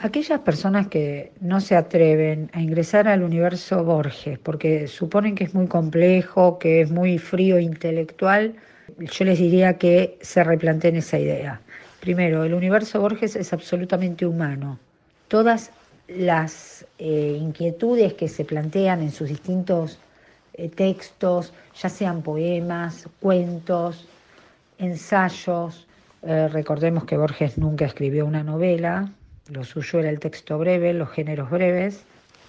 Aquellas personas que no se atreven a ingresar al universo Borges porque suponen que es muy complejo, que es muy frío intelectual, yo les diría que se replanteen esa idea. Primero, el universo Borges es absolutamente humano. Todas las eh, inquietudes que se plantean en sus distintos eh, textos, ya sean poemas, cuentos, ensayos, eh, recordemos que Borges nunca escribió una novela, lo suyo era el texto breve, los géneros breves,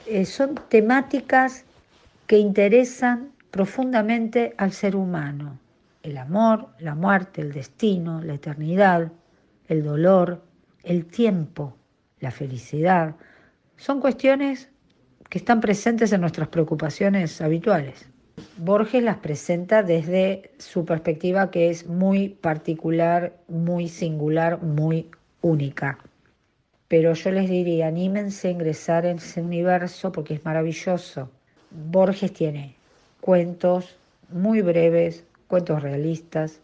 eh, son temáticas que interesan profundamente al ser humano. El amor, la muerte, el destino, la eternidad, el dolor, el tiempo, la felicidad, son cuestiones que están presentes en nuestras preocupaciones habituales. Borges las presenta desde su perspectiva que es muy particular, muy singular, muy única pero yo les diría, anímense a ingresar en ese universo porque es maravilloso. Borges tiene cuentos muy breves, cuentos realistas,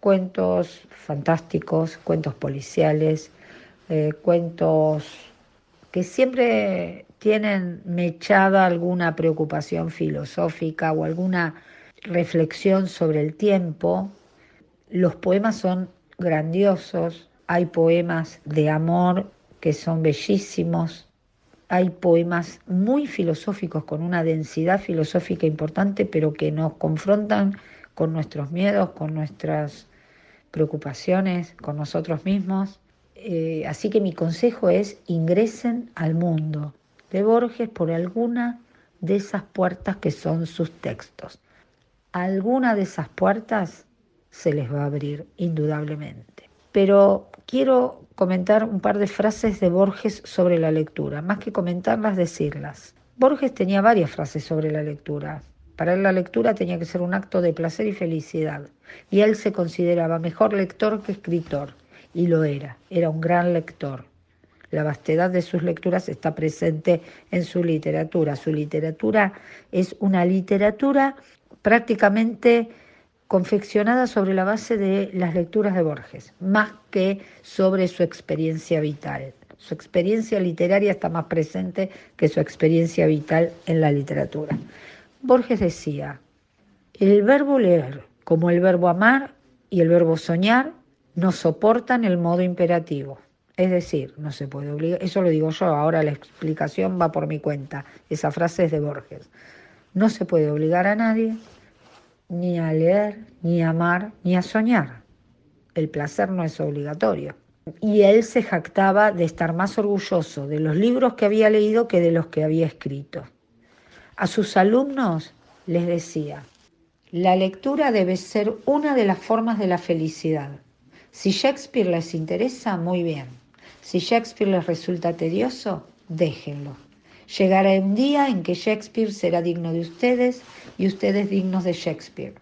cuentos fantásticos, cuentos policiales, eh, cuentos que siempre tienen mechada alguna preocupación filosófica o alguna reflexión sobre el tiempo. Los poemas son grandiosos, hay poemas de amor que son bellísimos. Hay poemas muy filosóficos con una densidad filosófica importante, pero que nos confrontan con nuestros miedos, con nuestras preocupaciones, con nosotros mismos. Eh, así que mi consejo es ingresen al mundo de Borges por alguna de esas puertas que son sus textos. Alguna de esas puertas se les va a abrir, indudablemente. Pero quiero comentar un par de frases de Borges sobre la lectura, más que comentarlas, decirlas. Borges tenía varias frases sobre la lectura. Para él la lectura tenía que ser un acto de placer y felicidad, y él se consideraba mejor lector que escritor, y lo era, era un gran lector. La vastedad de sus lecturas está presente en su literatura. Su literatura es una literatura prácticamente confeccionada sobre la base de las lecturas de Borges, más que sobre su experiencia vital. Su experiencia literaria está más presente que su experiencia vital en la literatura. Borges decía, el verbo leer, como el verbo amar y el verbo soñar, no soportan el modo imperativo. Es decir, no se puede obligar, eso lo digo yo, ahora la explicación va por mi cuenta, esa frase es de Borges. No se puede obligar a nadie, ni a leer, ni a amar, ni a soñar. El placer no es obligatorio. Y él se jactaba de estar más orgulloso de los libros que había leído que de los que había escrito. A sus alumnos les decía, la lectura debe ser una de las formas de la felicidad. Si Shakespeare les interesa, muy bien. Si Shakespeare les resulta tedioso, déjenlo. Llegará un día en que Shakespeare será digno de ustedes y ustedes dignos de Shakespeare.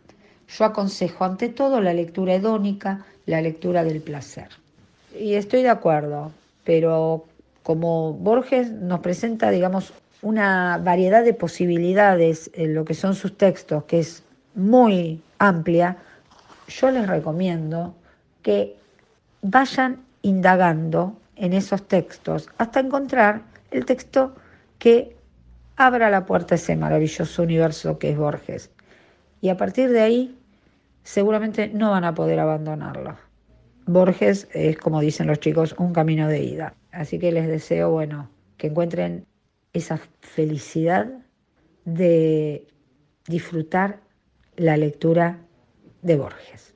Yo aconsejo ante todo la lectura hedónica, la lectura del placer. Y estoy de acuerdo, pero como Borges nos presenta, digamos, una variedad de posibilidades en lo que son sus textos, que es muy amplia, yo les recomiendo que vayan indagando en esos textos hasta encontrar el texto que abra la puerta a ese maravilloso universo que es Borges. Y a partir de ahí, seguramente no van a poder abandonarlo. Borges es, como dicen los chicos, un camino de ida. Así que les deseo, bueno, que encuentren esa felicidad de disfrutar la lectura de Borges.